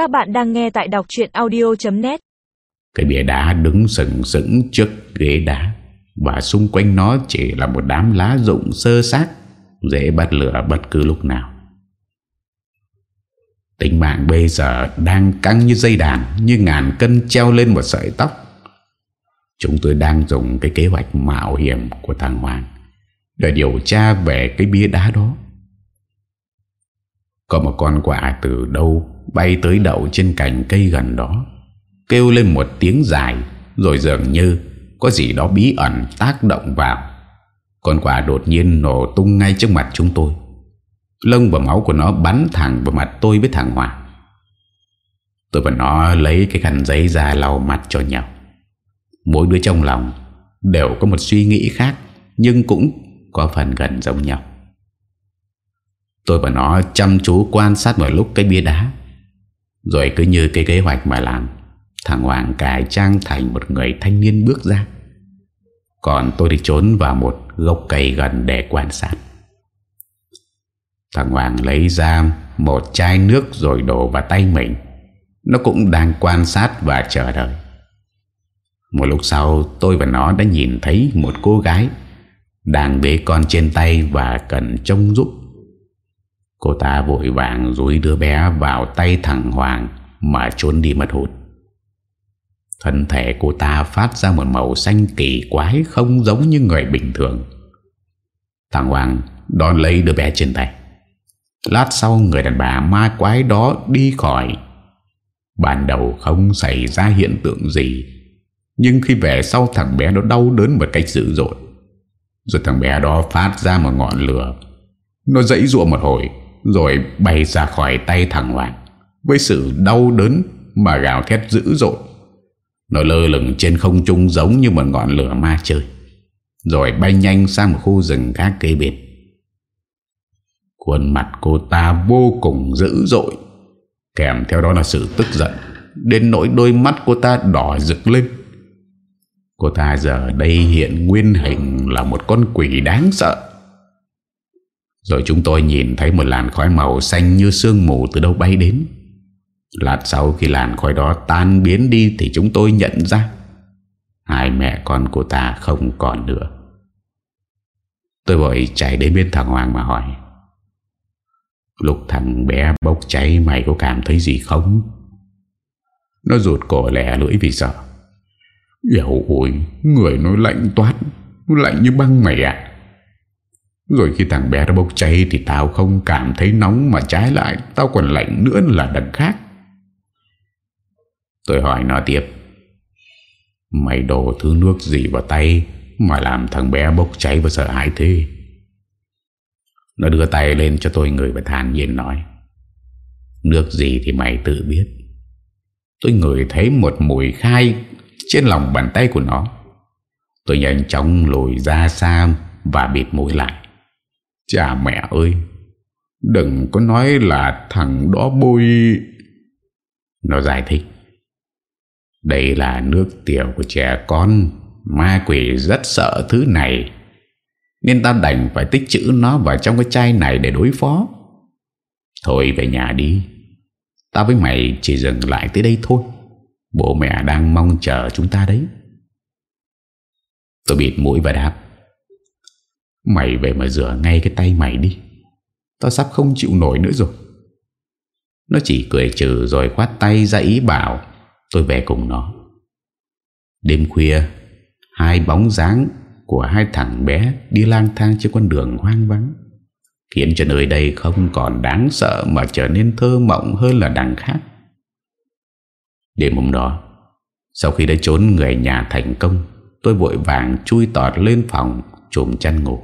Các bạn đang nghe tại đọc chuyện audio.net Cái bia đá đứng sừng sững trước ghế đá Và xung quanh nó chỉ là một đám lá rụng sơ xác, Dễ bắt lửa bất cứ lúc nào. Tình mạng bây giờ đang căng như dây đàn, Như ngàn cân treo lên một sợi tóc. Chúng tôi đang dùng cái kế hoạch mạo hiểm của thằng Hoàng Để điều tra về cái bia đá đó. Có một con quạ từ đâu bay tới đậu trên cành cây gần đó, Kêu lên một tiếng dài, Rồi dường như có gì đó bí ẩn tác động vào. Con quạ đột nhiên nổ tung ngay trước mặt chúng tôi. Lông và máu của nó bắn thẳng vào mặt tôi với thằng Hoàng. Tôi và nó lấy cái khăn giấy ra lau mặt cho nhau. Mỗi đứa trong lòng Đều có một suy nghĩ khác, Nhưng cũng có phần gần giống nhau. Tôi và nó chăm chú quan sát một lúc cái bia đá. Rồi cứ như cái kế hoạch mà làm, Thằng Hoàng cải trang thành một người thanh niên bước ra. Còn tôi đi trốn vào một gốc cây gần để quan sát. Thằng Hoàng lấy ra một chai nước rồi đổ vào tay mình. Nó cũng đang quan sát và chờ đợi. Một lúc sau, tôi và nó đã nhìn thấy một cô gái Đang bế con trên tay và cần trông giúp. Cô ta vội vàng rúi đứa bé vào tay thằng Hoàng Mà trốn đi mất hụt. Thân thể cô ta phát ra một màu xanh kỳ quái Không giống như người bình thường. Thằng Hoàng đón lấy đứa bé trên tay. Lát sau, người đàn bà ma quái đó đi khỏi. Ban đầu không xảy ra hiện tượng gì, Nhưng khi về sau thằng bé nó đau đớn một cách dữ dội. Rồi thằng bé đó phát ra một ngọn lửa. Nó dãy ruộng một hồi rồi bay ra khỏi tay thằng Hoàng Với sự đau đớn mà gào thét dữ dội. Nó lơ lửng trên không trung giống như một ngọn lửa ma chơi Rồi bay nhanh sang một khu rừng khác cây bên. Khuôn mặt cô ta vô cùng dữ dội, Kèm theo đó là sự tức giận Đến nỗi đôi mắt cô ta đỏ rực lên. Cô ta giờ đây hiện nguyên hình là một con quỷ đáng sợ. Rồi chúng tôi nhìn thấy một làn khói màu xanh như sương mù từ đâu bay đến Lát sau khi làn khói đó tan biến đi Thì chúng tôi nhận ra Hai mẹ con cô ta không còn nữa Tôi vội chạy đến bên thằng Hoàng mà hỏi Lúc thằng bé bốc cháy mày có cảm thấy gì không? Nó rụt cổ lẻ lưỡi vì sợ. Dạo ôi, người nó lạnh toát, lạnh như băng mày ạ. Rồi khi thằng bé nó bốc cháy thì tao không cảm thấy nóng mà trái lại, tao còn lạnh nữa là đằng khác. Tôi hỏi nó tiếp. Mày đổ thứ nước gì vào tay mà làm thằng bé bốc cháy và sợ hãi thế? Nó đưa tay lên cho tôi người và thản nhiên nói, Nước gì thì mày tự biết Tôi ngửi thấy một mùi khai Trên lòng bàn tay của nó Tôi nhanh chóng lùi ra xa Và bịt mũi lại Chà mẹ ơi, Đừng có nói là thằng đó bôi. Nó giải thích, Đây là nước tiểu của trẻ con, Ma quỷ rất sợ thứ này. Nên ta đành phải tích chữ nó vào trong cái chai này để đối phó. Thôi về nhà đi Ta với mày chỉ dừng lại tới đây thôi. Bố mẹ đang mong chờ chúng ta đấy. Tôi bịt mũi và đáp. Mày về mà rửa ngay cái tay mày đi Tao sắp không chịu nổi nữa rồi Nó chỉ cười trừ rồi khoát tay ra ý bảo Tôi về cùng nó Đêm khuya Hai bóng dáng của hai thằng bé đi lang thang trên con đường hoang vắng khiến cho nơi đây không còn đáng sợ mà trở nên thơ mộng hơn là đằng khác. Đêm hôm đó, sau khi đã trốn người nhà thành công, tôi vội vàng chui tọt lên phòng chùm chăn ngủ.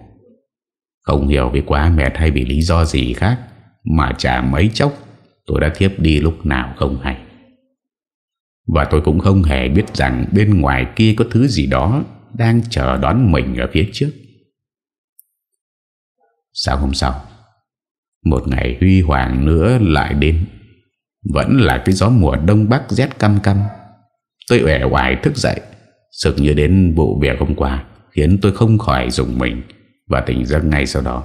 Không hiểu vì quá mệt hay vì lý do gì khác mà chả mấy chốc tôi đã thiếp đi lúc nào không hay. Và tôi cũng không hề biết rằng bên ngoài kia có thứ gì đó đang chờ đón mình ở phía trước. Sáng hôm sau, một ngày huy hoàng nữa lại đến. Vẫn là cái gió mùa đông bắc rét căm căm. Tôi ẻ hoài thức dậy, sực như đến vụ việc hôm qua, khiến tôi không khỏi dùng mình và tỉnh giấc ngay sau đó.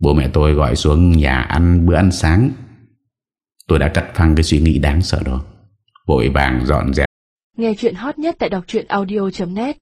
Bố mẹ tôi gọi xuống nhà ăn bữa ăn sáng. Tôi đã cắt phăng cái suy nghĩ đáng sợ đó Vội vàng dọn dẹp Nghe chuyện hot nhất tại đọc audio.net